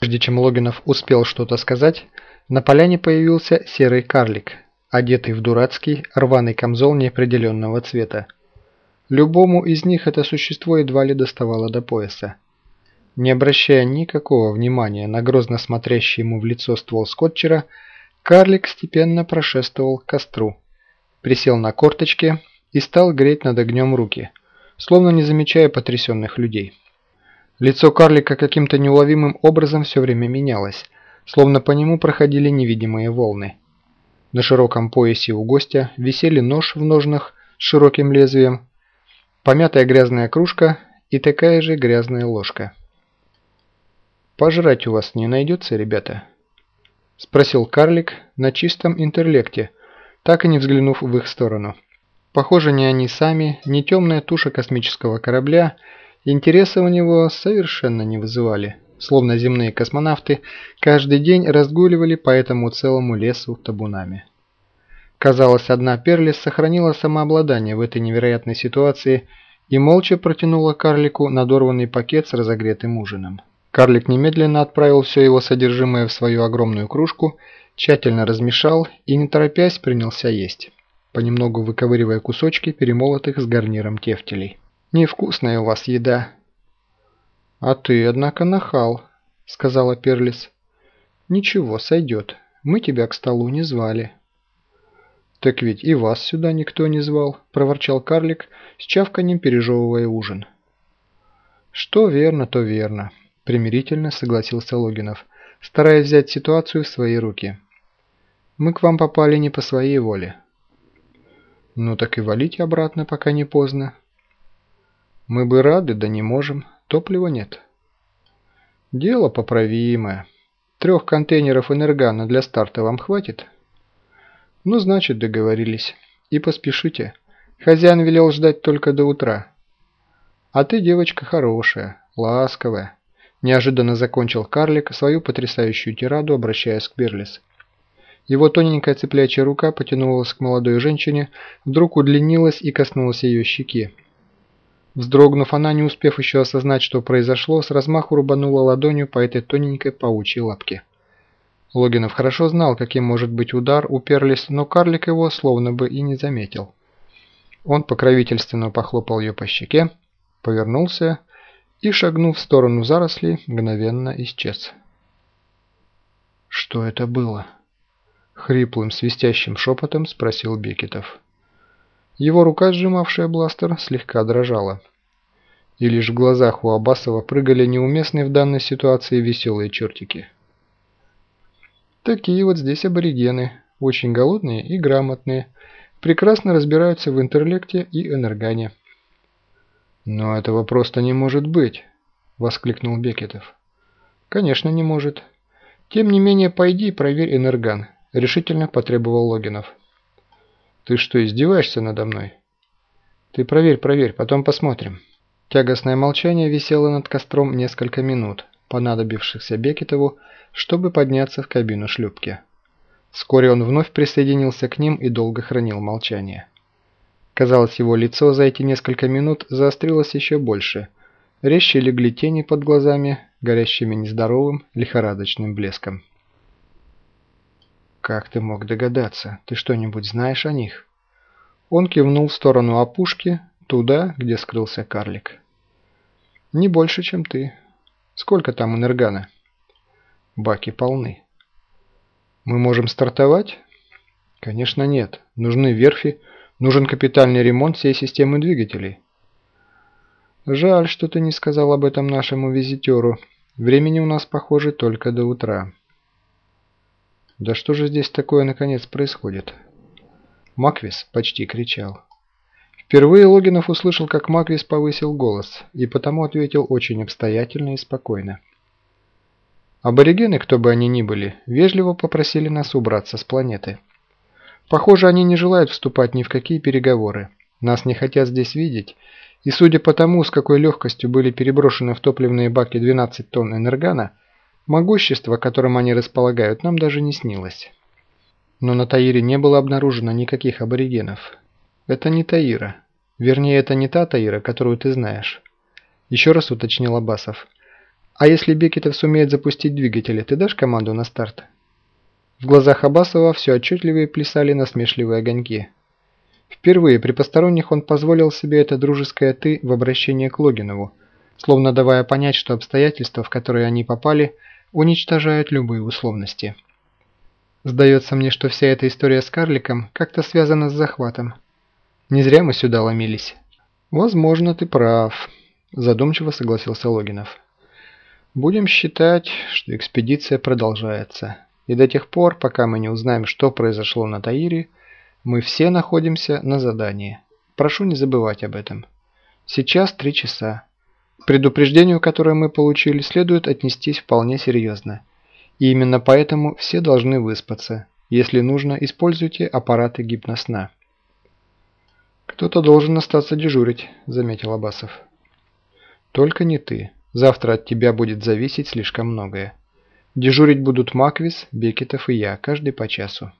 Прежде чем Логинов успел что-то сказать, на поляне появился серый карлик, одетый в дурацкий рваный камзол неопределенного цвета. Любому из них это существо едва ли доставало до пояса. Не обращая никакого внимания на грозно смотрящий ему в лицо ствол скотчера, карлик степенно прошествовал к костру, присел на корточки и стал греть над огнем руки, словно не замечая потрясенных людей. Лицо карлика каким-то неуловимым образом все время менялось, словно по нему проходили невидимые волны. На широком поясе у гостя висели нож в ножнах с широким лезвием, помятая грязная кружка и такая же грязная ложка. «Пожрать у вас не найдется, ребята?» – спросил карлик на чистом интерлекте, так и не взглянув в их сторону. Похоже, ни они сами, ни темная туша космического корабля интереса у него совершенно не вызывали, словно земные космонавты каждый день разгуливали по этому целому лесу табунами. Казалось, одна Перлис сохранила самообладание в этой невероятной ситуации и молча протянула карлику надорванный пакет с разогретым ужином. Карлик немедленно отправил все его содержимое в свою огромную кружку, тщательно размешал и, не торопясь, принялся есть, понемногу выковыривая кусочки перемолотых с гарниром тефтелей. «Невкусная у вас еда». «А ты, однако, нахал», — сказала Перлис. «Ничего, сойдет. Мы тебя к столу не звали». «Так ведь и вас сюда никто не звал», – проворчал карлик, с чавканем пережевывая ужин. «Что верно, то верно», – примирительно согласился Логинов, стараясь взять ситуацию в свои руки. «Мы к вам попали не по своей воле». «Ну так и валите обратно, пока не поздно». «Мы бы рады, да не можем, топлива нет». «Дело поправимое. Трех контейнеров энергана для старта вам хватит?» Ну, значит, договорились. И поспешите. Хозяин велел ждать только до утра. А ты девочка хорошая, ласковая. Неожиданно закончил карлик свою потрясающую тираду, обращаясь к Берлис. Его тоненькая цеплячья рука потянулась к молодой женщине, вдруг удлинилась и коснулась ее щеки. Вздрогнув, она, не успев еще осознать, что произошло, с размаху рубанула ладонью по этой тоненькой паучьей лапке. Логинов хорошо знал, каким может быть удар у Перлис, но карлик его словно бы и не заметил. Он покровительственно похлопал ее по щеке, повернулся и, шагнув в сторону зарослей, мгновенно исчез. «Что это было?» — хриплым свистящим шепотом спросил Бекетов. Его рука, сжимавшая бластер, слегка дрожала. И лишь в глазах у Абасова прыгали неуместные в данной ситуации веселые чертики. Такие вот здесь аборигены, очень голодные и грамотные, прекрасно разбираются в интерлекте и энергане. «Но этого просто не может быть!» – воскликнул Бекетов. «Конечно не может. Тем не менее, пойди и проверь энерган», – решительно потребовал Логинов. «Ты что, издеваешься надо мной?» «Ты проверь, проверь, потом посмотрим». Тягостное молчание висело над костром несколько минут, понадобившихся Бекетову, чтобы подняться в кабину шлюпки. Вскоре он вновь присоединился к ним и долго хранил молчание. Казалось, его лицо за эти несколько минут заострилось еще больше. Резче легли тени под глазами, горящими нездоровым, лихорадочным блеском. «Как ты мог догадаться? Ты что-нибудь знаешь о них?» Он кивнул в сторону опушки, туда, где скрылся карлик. «Не больше, чем ты. Сколько там энергана?» Баки полны. Мы можем стартовать? Конечно нет. Нужны верфи, нужен капитальный ремонт всей системы двигателей. Жаль, что ты не сказал об этом нашему визитеру. Времени у нас, похоже, только до утра. Да что же здесь такое наконец происходит? Маквис почти кричал. Впервые Логинов услышал, как Маквис повысил голос, и потому ответил очень обстоятельно и спокойно. Аборигены, кто бы они ни были, вежливо попросили нас убраться с планеты. Похоже, они не желают вступать ни в какие переговоры. Нас не хотят здесь видеть, и судя по тому, с какой легкостью были переброшены в топливные баки 12 тонн энергана, могущество, которым они располагают, нам даже не снилось. Но на Таире не было обнаружено никаких аборигенов. Это не Таира. Вернее, это не та Таира, которую ты знаешь. Еще раз уточнил Абасов. А если Бекетов сумеет запустить двигатели, ты дашь команду на старт? В глазах Абасова все отчетливее плясали насмешливые огоньки. Впервые при посторонних он позволил себе это дружеское «ты» в обращении к Логинову, словно давая понять, что обстоятельства, в которые они попали, уничтожают любые условности. Сдается мне, что вся эта история с карликом как-то связана с захватом. Не зря мы сюда ломились. Возможно, ты прав, задумчиво согласился Логинов. Будем считать, что экспедиция продолжается. И до тех пор, пока мы не узнаем, что произошло на Таире, мы все находимся на задании. Прошу не забывать об этом. Сейчас три часа. Предупреждению, которое мы получили, следует отнестись вполне серьезно. И именно поэтому все должны выспаться. Если нужно, используйте аппараты гипносна. «Кто-то должен остаться дежурить», – заметил Абасов. «Только не ты. Завтра от тебя будет зависеть слишком многое. Дежурить будут Маквис, Бекетов и я, каждый по часу».